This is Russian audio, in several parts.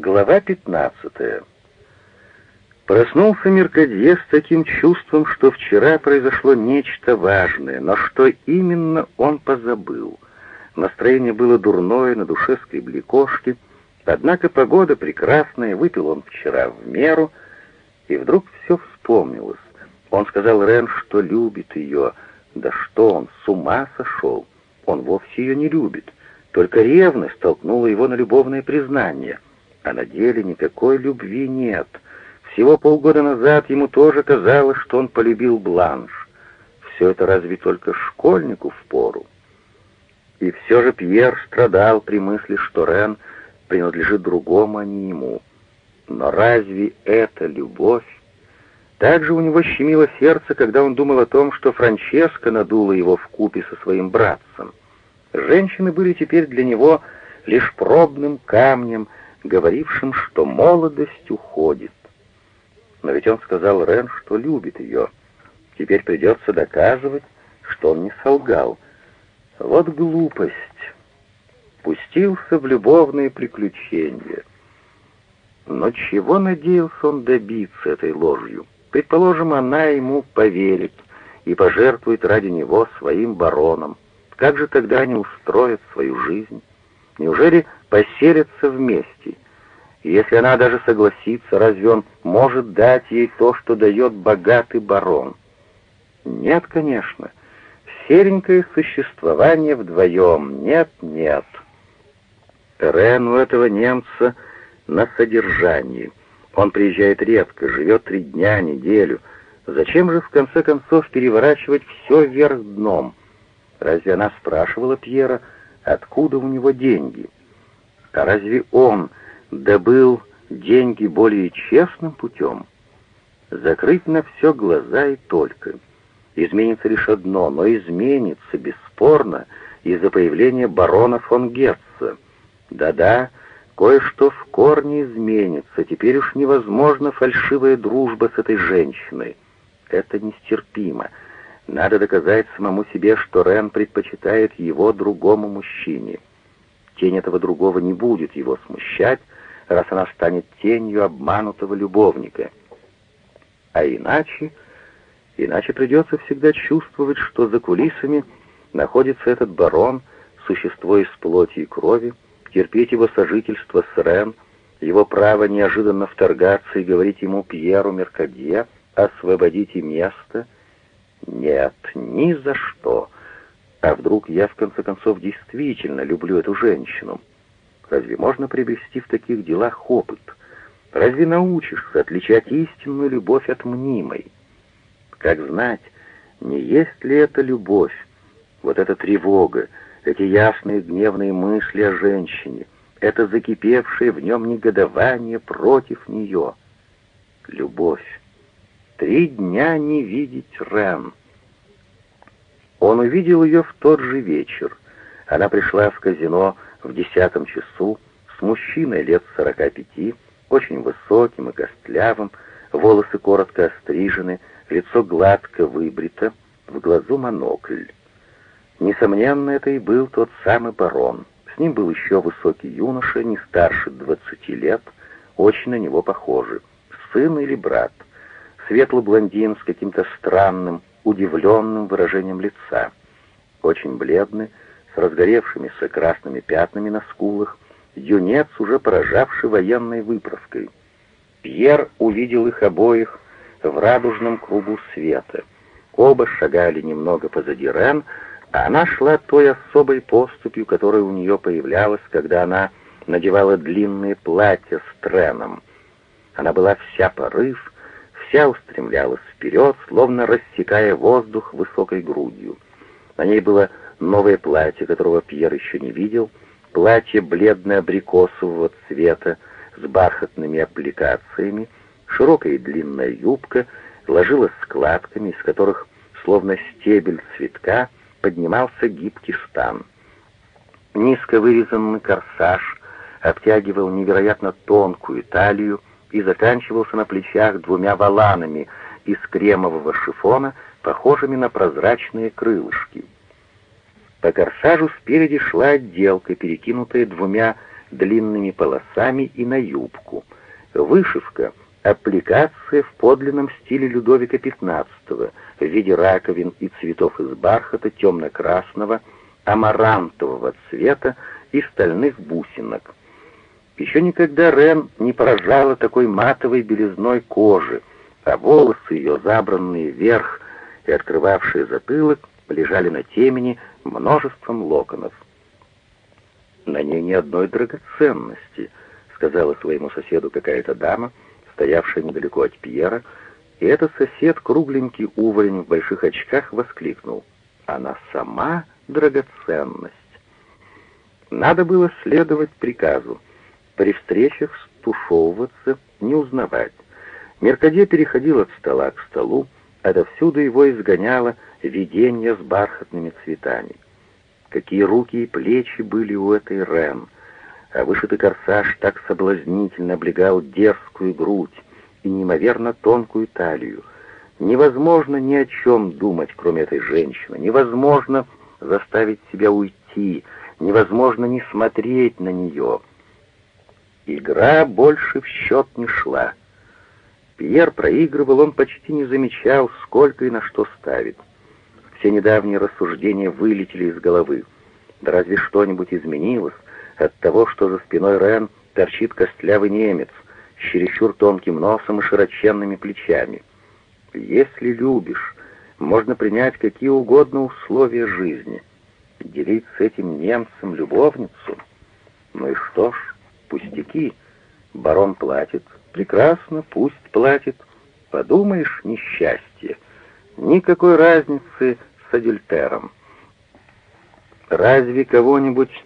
Глава 15. Проснулся Меркадье с таким чувством, что вчера произошло нечто важное, но что именно он позабыл. Настроение было дурное, на душе скребли кошки, однако погода прекрасная, выпил он вчера в меру, и вдруг все вспомнилось. Он сказал Рен, что любит ее, да что он, с ума сошел, он вовсе ее не любит, только ревность толкнула его на любовное признание — а на деле никакой любви нет. Всего полгода назад ему тоже казалось, что он полюбил Бланш. Все это разве только школьнику в пору? И все же Пьер страдал при мысли, что Рен принадлежит другому, а не ему. Но разве это любовь? Также у него щемило сердце, когда он думал о том, что Франческа надула его в купе со своим братцем. Женщины были теперь для него лишь пробным камнем, говорившим, что молодость уходит. Но ведь он сказал Рен, что любит ее. Теперь придется доказывать, что он не солгал. Вот глупость. Пустился в любовные приключения. Но чего надеялся он добиться этой ложью? Предположим, она ему поверит и пожертвует ради него своим бароном. Как же тогда они устроят свою жизнь? Неужели поселятся вместе? И если она даже согласится, разве он может дать ей то, что дает богатый барон? Нет, конечно. Серенькое существование вдвоем. Нет, нет. Рен у этого немца на содержании. Он приезжает редко, живет три дня, неделю. Зачем же, в конце концов, переворачивать все вверх дном? Разве она спрашивала Пьера, откуда у него деньги? А разве он добыл деньги более честным путем? Закрыть на все глаза и только. Изменится лишь одно, но изменится, бесспорно, из-за появления барона фон Герца. Да-да, кое-что в корне изменится, теперь уж невозможна фальшивая дружба с этой женщиной. Это нестерпимо. Надо доказать самому себе, что Рен предпочитает его другому мужчине. Тень этого другого не будет его смущать, раз она станет тенью обманутого любовника. А иначе, иначе придется всегда чувствовать, что за кулисами находится этот барон, существо из плоти и крови, терпеть его сожительство с Рен, его право неожиданно вторгаться и говорить ему Пьеру Меркадье, освободите место. Нет, ни за что. А вдруг я, в конце концов, действительно люблю эту женщину? Разве можно приобрести в таких делах опыт? Разве научишься отличать истинную любовь от мнимой? Как знать, не есть ли это любовь, вот эта тревога, эти ясные гневные мысли о женщине, это закипевшее в нем негодование против нее? Любовь. Три дня не видеть Рен. Он увидел ее в тот же вечер. Она пришла в казино в десятом часу с мужчиной лет сорока пяти, очень высоким и костлявым, волосы коротко острижены, лицо гладко выбрито, в глазу монокль. Несомненно, это и был тот самый барон. С ним был еще высокий юноша, не старше двадцати лет, очень на него похожий. Сын или брат. Светлый блондин с каким-то странным, удивленным выражением лица. Очень бледный, с разгоревшимися красными пятнами на скулах, юнец, уже поражавший военной выправкой. Пьер увидел их обоих в радужном кругу света. Оба шагали немного позади Рен, а она шла той особой поступью, которая у нее появлялась, когда она надевала длинные платья с треном. Она была вся порыв, вся устремлялась вперед, словно рассекая воздух высокой грудью. На ней было новое платье, которого Пьер еще не видел, платье бледно-абрикосового цвета с бархатными аппликациями, широкая и длинная юбка ложилась складками, из которых, словно стебель цветка, поднимался гибкий стан. Низко вырезанный корсаж обтягивал невероятно тонкую талию и заканчивался на плечах двумя воланами из кремового шифона, похожими на прозрачные крылышки. По корсажу спереди шла отделка, перекинутая двумя длинными полосами и на юбку. Вышивка — аппликация в подлинном стиле Людовика XV в виде раковин и цветов из бархата темно-красного, амарантового цвета и стальных бусинок. Еще никогда Рен не поражала такой матовой белизной кожи, а волосы ее, забранные вверх и открывавшие затылок, лежали на темени множеством локонов. «На ней ни одной драгоценности», — сказала своему соседу какая-то дама, стоявшая недалеко от Пьера, и этот сосед, кругленький уволень в больших очках, воскликнул. «Она сама драгоценность». Надо было следовать приказу. При встречах стушевываться, не узнавать. Меркадье переходил от стола к столу, отовсюду его изгоняло видение с бархатными цветами. Какие руки и плечи были у этой Рен, а вышитый корсаж так соблазнительно облегал дерзкую грудь и неимоверно тонкую талию. Невозможно ни о чем думать, кроме этой женщины, невозможно заставить себя уйти, невозможно не смотреть на нее. Игра больше в счет не шла. Пьер проигрывал, он почти не замечал, сколько и на что ставит. Все недавние рассуждения вылетели из головы. Да разве что-нибудь изменилось от того, что за спиной Рен торчит костлявый немец с чересчур тонким носом и широченными плечами. Если любишь, можно принять какие угодно условия жизни. Делить с этим немцем любовницу? Ну и что ж, пустяки. Барон платит. Прекрасно, пусть платит. Подумаешь, несчастье. Никакой разницы с адюльтером. Разве кого-нибудь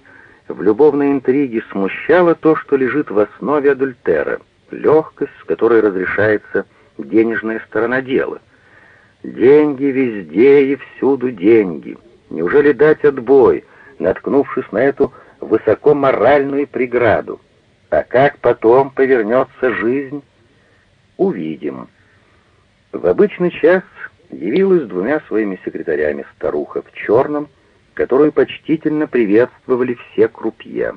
в любовной интриге смущало то, что лежит в основе адюльтера, легкость, с которой разрешается денежная сторона дела? Деньги везде и всюду деньги. Неужели дать отбой, наткнувшись на эту высокоморальную преграду? А как потом повернется жизнь? Увидим. В обычный час явилась двумя своими секретарями старуха в черном, которую почтительно приветствовали все крупье.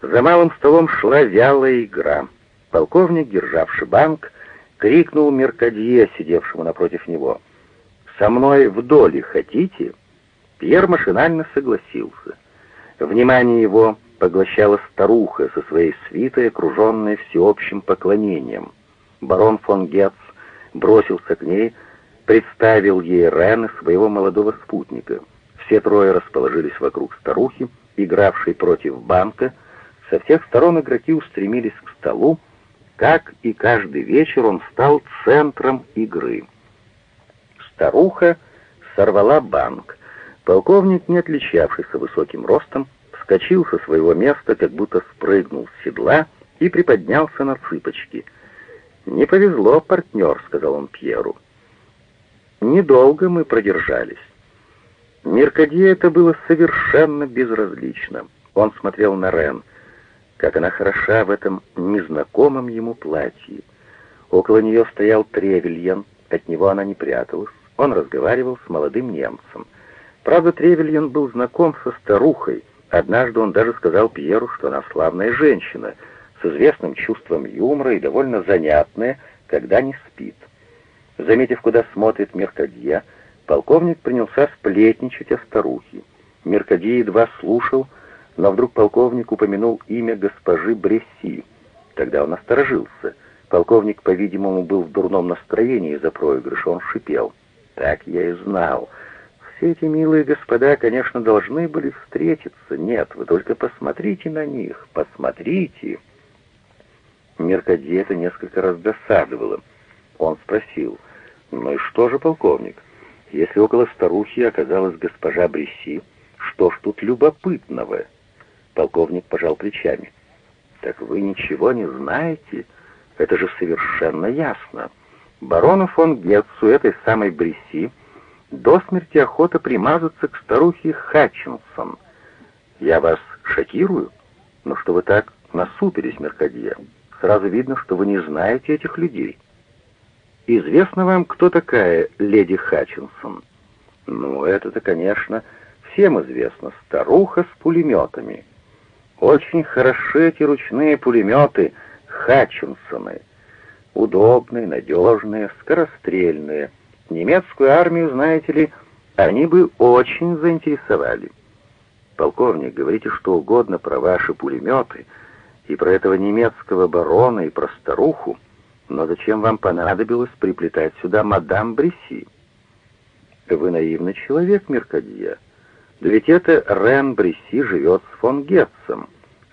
За малым столом шла вялая игра. Полковник, державший банк, крикнул Меркадье, сидевшему напротив него. «Со мной в доле хотите?» Пьер машинально согласился. Внимание его поглощала старуха со своей свитой, окруженной всеобщим поклонением. Барон фон Гетц бросился к ней, представил ей Рен своего молодого спутника. Все трое расположились вокруг старухи, игравшей против банка. Со всех сторон игроки устремились к столу. Как и каждый вечер он стал центром игры. Старуха сорвала банк. Полковник, не отличавшийся высоким ростом, вскочил со своего места, как будто спрыгнул с седла и приподнялся на цыпочки. «Не повезло, партнер», — сказал он Пьеру. Недолго мы продержались. Меркадье это было совершенно безразлично. Он смотрел на Рен, как она хороша в этом незнакомом ему платье. Около нее стоял Тревельян, от него она не пряталась. Он разговаривал с молодым немцем. Правда, Тревельян был знаком со старухой. Однажды он даже сказал Пьеру, что она славная женщина, с известным чувством юмора и довольно занятная, когда не спит. Заметив, куда смотрит Меркадье, полковник принялся сплетничать о старухе. Меркадье едва слушал, но вдруг полковник упомянул имя госпожи Бресси. Тогда он насторожился. Полковник, по-видимому, был в дурном настроении из-за проигрыша. Он шипел. «Так я и знал. Все эти милые господа, конечно, должны были встретиться. Нет, вы только посмотрите на них. Посмотрите!» Меркадье это несколько раз досадовало. Он спросил, «Ну и что же, полковник, если около старухи оказалась госпожа Бреси, что ж тут любопытного?» Полковник пожал плечами. «Так вы ничего не знаете? Это же совершенно ясно. Барону фон Гетцу, этой самой Бреси, до смерти охота примазаться к старухе Хатчинсон. Я вас шокирую? Но что вы так насупились, Меркадье? Сразу видно, что вы не знаете этих людей». Известно вам, кто такая леди Хатчинсон? Ну, это-то, конечно, всем известно. Старуха с пулеметами. Очень хороши эти ручные пулеметы Хатчинсоны. Удобные, надежные, скорострельные. Немецкую армию, знаете ли, они бы очень заинтересовали. Полковник, говорите что угодно про ваши пулеметы и про этого немецкого барона и про старуху, но зачем вам понадобилось приплетать сюда мадам Бриси? Вы наивный человек, Меркадье. Да ведь это Рен Бриси живет с фон Гетцем.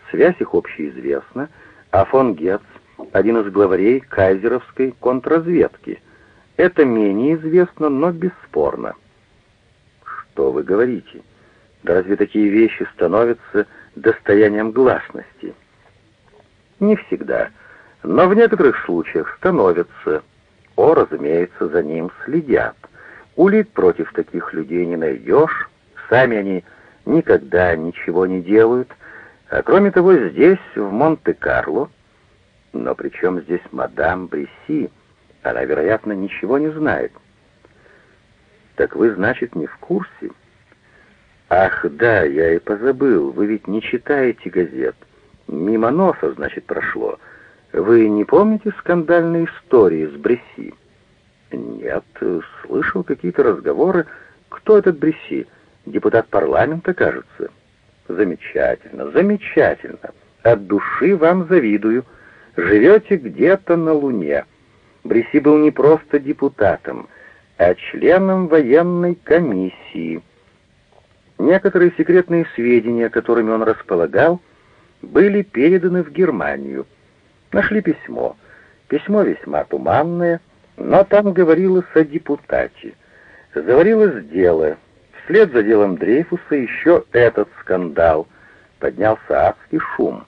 Связь их общеизвестна, а фон Гетц — один из главарей кайзеровской контрразведки. Это менее известно, но бесспорно. Что вы говорите? Да разве такие вещи становятся достоянием гласности? Не всегда, но в некоторых случаях становятся. О, разумеется, за ним следят. Улик против таких людей не найдешь, сами они никогда ничего не делают, а кроме того, здесь, в Монте-Карло, но при чем здесь мадам Бриси? Она, вероятно, ничего не знает. Так вы, значит, не в курсе? Ах, да, я и позабыл, вы ведь не читаете газет. Мимо носа, значит, прошло. Вы не помните скандальные истории с Бриси? «Нет, слышал какие-то разговоры. Кто этот Бреси? Депутат парламента, кажется?» «Замечательно, замечательно. От души вам завидую. Живете где-то на Луне». Бреси был не просто депутатом, а членом военной комиссии. Некоторые секретные сведения, которыми он располагал, были переданы в Германию. Нашли письмо. Письмо весьма туманное, но там говорилось о депутате. Заварилось дело. Вслед за делом Дрейфуса еще этот скандал. Поднялся адский шум.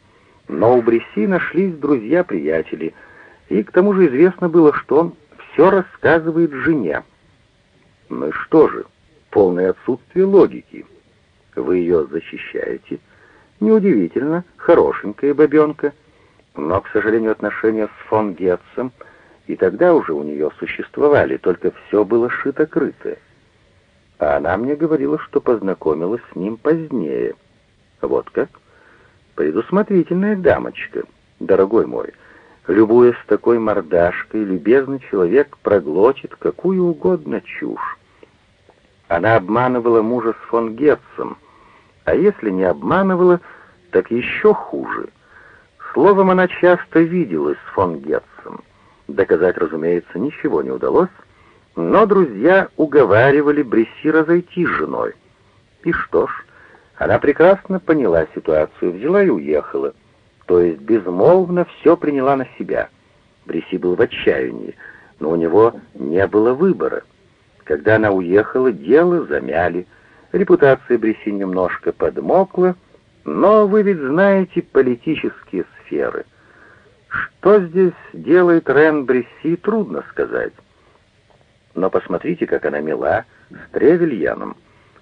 Но у Бреси нашлись друзья-приятели, и к тому же известно было, что он все рассказывает жене. Ну и что же? Полное отсутствие логики. Вы ее защищаете. Неудивительно, хорошенькая бабенка. Но, к сожалению, отношения с фон Гетцем — и тогда уже у нее существовали, только все было шито-крыто. А она мне говорила, что познакомилась с ним позднее. Вот как? Предусмотрительная дамочка, дорогой мой. Любуясь такой мордашкой, любезный человек проглотит какую угодно чушь. Она обманывала мужа с фон Гетцем, а если не обманывала, так еще хуже. Словом, она часто виделась с фон Гетцем. Доказать, разумеется, ничего не удалось, но друзья уговаривали Бресси разойти с женой. И что ж, она прекрасно поняла ситуацию, взяла и уехала. То есть безмолвно все приняла на себя. Бресси был в отчаянии, но у него не было выбора. Когда она уехала, дело замяли. Репутация Бресси немножко подмокла, но вы ведь знаете политические сферы. Что здесь делает Рен Бресси, трудно сказать. Но посмотрите, как она мила с Тревельяном.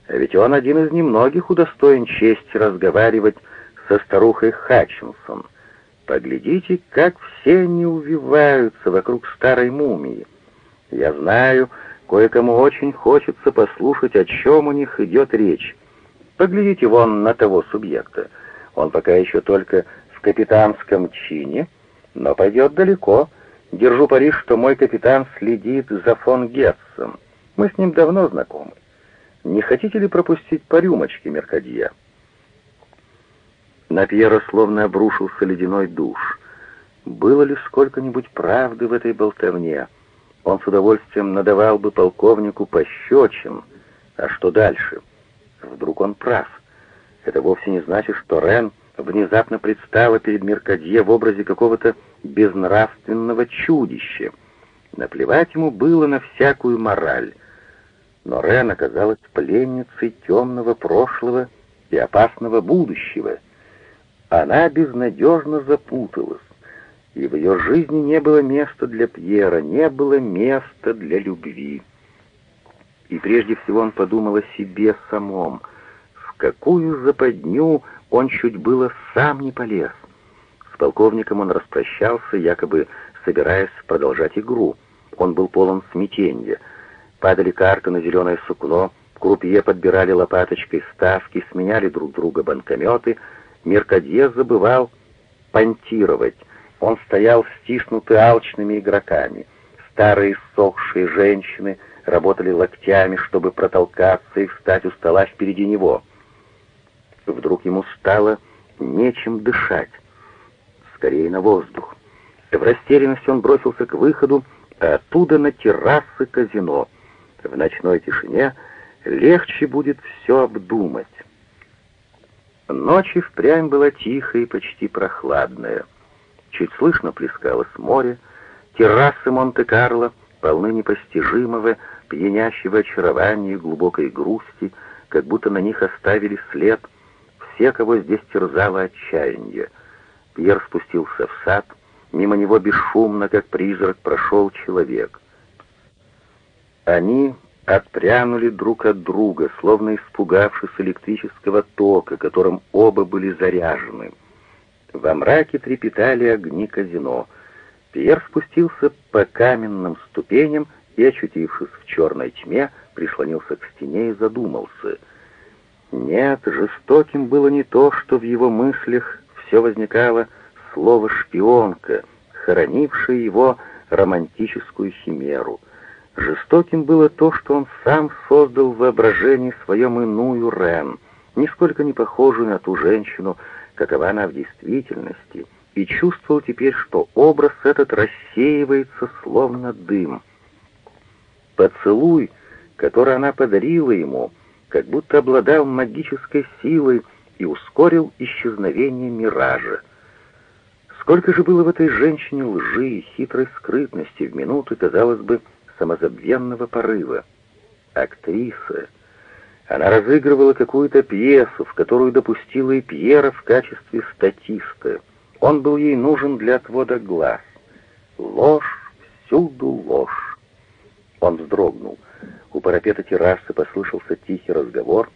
Ведь он один из немногих удостоен чести разговаривать со старухой Хатчинсон. Поглядите, как все они увиваются вокруг старой мумии. Я знаю, кое-кому очень хочется послушать, о чем у них идет речь. Поглядите вон на того субъекта. Он пока еще только в капитанском чине, но пойдет далеко. Держу пари, что мой капитан следит за фон Гетцем. Мы с ним давно знакомы. Не хотите ли пропустить по рюмочке, Меркадье?» На Пьера словно обрушился ледяной душ. Было ли сколько-нибудь правды в этой болтовне? Он с удовольствием надавал бы полковнику пощечин. А что дальше? Вдруг он прав. Это вовсе не значит, что Рен внезапно предстала перед Меркадье в образе какого-то безнравственного чудища. Наплевать ему было на всякую мораль. Но Рен оказалась пленницей темного прошлого и опасного будущего. Она безнадежно запуталась, и в ее жизни не было места для Пьера, не было места для любви. И прежде всего он подумал о себе самом, в какую западню он чуть было сам не полез. С полковником он распрощался, якобы собираясь продолжать игру. Он был полон смятения. Падали карты на зеленое сукно, крупье подбирали лопаточкой ставки, сменяли друг друга банкометы. Меркадье забывал понтировать. Он стоял стиснутый алчными игроками. Старые сохшие женщины работали локтями, чтобы протолкаться и встать у стола впереди него. Вдруг ему стало нечем дышать. Скорее на воздух. В растерянности он бросился к выходу, а оттуда на террасы казино. В ночной тишине легче будет все обдумать. Ночь и впрямь была тихая и почти прохладная. Чуть слышно плескалось море, террасы Монте-Карло полны непостижимого, пьянящего очарования и глубокой грусти, как будто на них оставили след все, кого здесь терзало отчаяние. Пьер спустился в сад, мимо него бесшумно, как призрак, прошел человек. Они отпрянули друг от друга, словно испугавшись электрического тока, которым оба были заряжены. Во мраке трепетали огни казино. Пьер спустился по каменным ступеням и, очутившись в черной тьме, прислонился к стене и задумался. Нет, жестоким было не то, что в его мыслях все возникало слово «шпионка», хоронившее его романтическую химеру — Жестоким было то, что он сам создал в воображении своем иную Рен, нисколько не похожую на ту женщину, какова она в действительности, и чувствовал теперь, что образ этот рассеивается словно дым. Поцелуй, который она подарила ему, как будто обладал магической силой и ускорил исчезновение миража. Сколько же было в этой женщине лжи и хитрой скрытности в минуты, казалось бы, самозабвенного порыва. Актриса. Она разыгрывала какую-то пьесу, в которую допустила и Пьера в качестве статиста. Он был ей нужен для отвода глаз. Ложь, всюду ложь. Он вздрогнул. У парапета террасы послышался тихий разговор.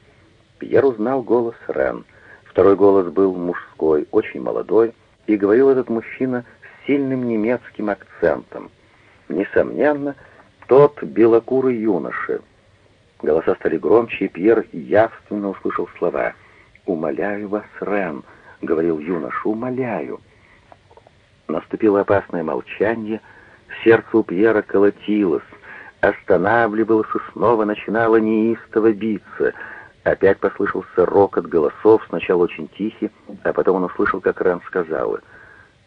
Пьер узнал голос Рен. Второй голос был мужской, очень молодой, и говорил этот мужчина с сильным немецким акцентом. Несомненно, тот белокурый юноша. Голоса стали громче, и Пьер явственно услышал слова. «Умоляю вас, Рен», — говорил юноша, — «умоляю». Наступило опасное молчание, сердце у Пьера колотилось, останавливалось и снова начинало неистово биться. Опять послышался рокот голосов, сначала очень тихий, а потом он услышал, как Рен сказала,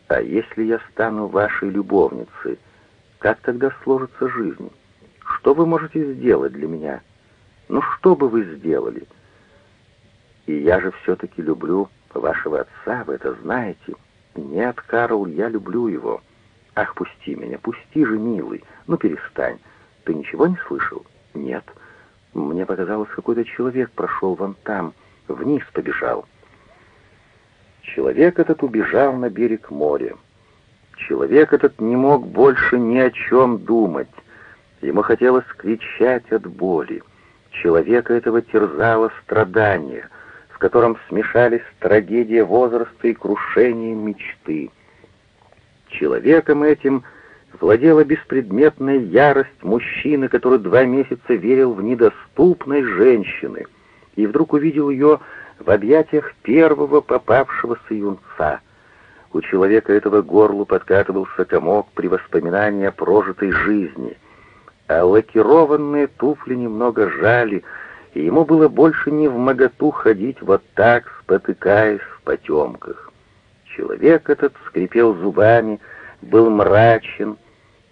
«А если я стану вашей любовницей?» Как тогда сложится жизнь? Что вы можете сделать для меня? Ну что бы вы сделали? И я же все-таки люблю вашего отца, вы это знаете. Нет, Карл, я люблю его. Ах, пусти меня, пусти же, милый. Ну перестань. Ты ничего не слышал? Нет. Мне показалось, какой-то человек прошел вон там, вниз побежал. Человек этот убежал на берег моря. Человек этот не мог больше ни о чем думать. Ему хотелось кричать от боли. Человека этого терзало страдание, в котором смешались трагедия возраста и крушение мечты. Человеком этим владела беспредметная ярость мужчины, который два месяца верил в недоступность женщины, и вдруг увидел ее в объятиях первого попавшегося юнца — у человека этого горлу подкатывался комок при воспоминании о прожитой жизни, а лакированные туфли немного жали, и ему было больше не в моготу ходить вот так, спотыкаясь в потемках. Человек этот скрипел зубами, был мрачен,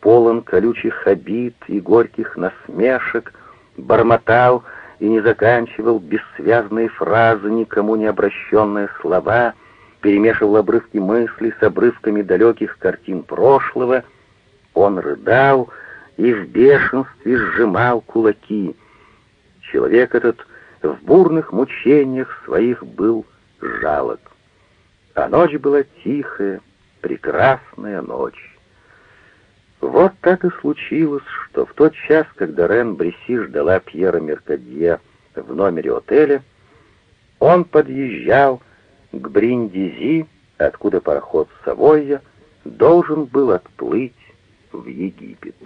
полон колючих обид и горьких насмешек, бормотал и не заканчивал бессвязные фразы, никому не обращенные слова — перемешивал обрывки мыслей с обрывками далеких картин прошлого, он рыдал и в бешенстве сжимал кулаки. Человек этот в бурных мучениях своих был жалок. А ночь была тихая, прекрасная ночь. Вот так и случилось, что в тот час, когда Рен Бреси ждала Пьера Меркадье в номере отеля, он подъезжал к Бриндизи, откуда пароход Савойя должен был отплыть в Египет.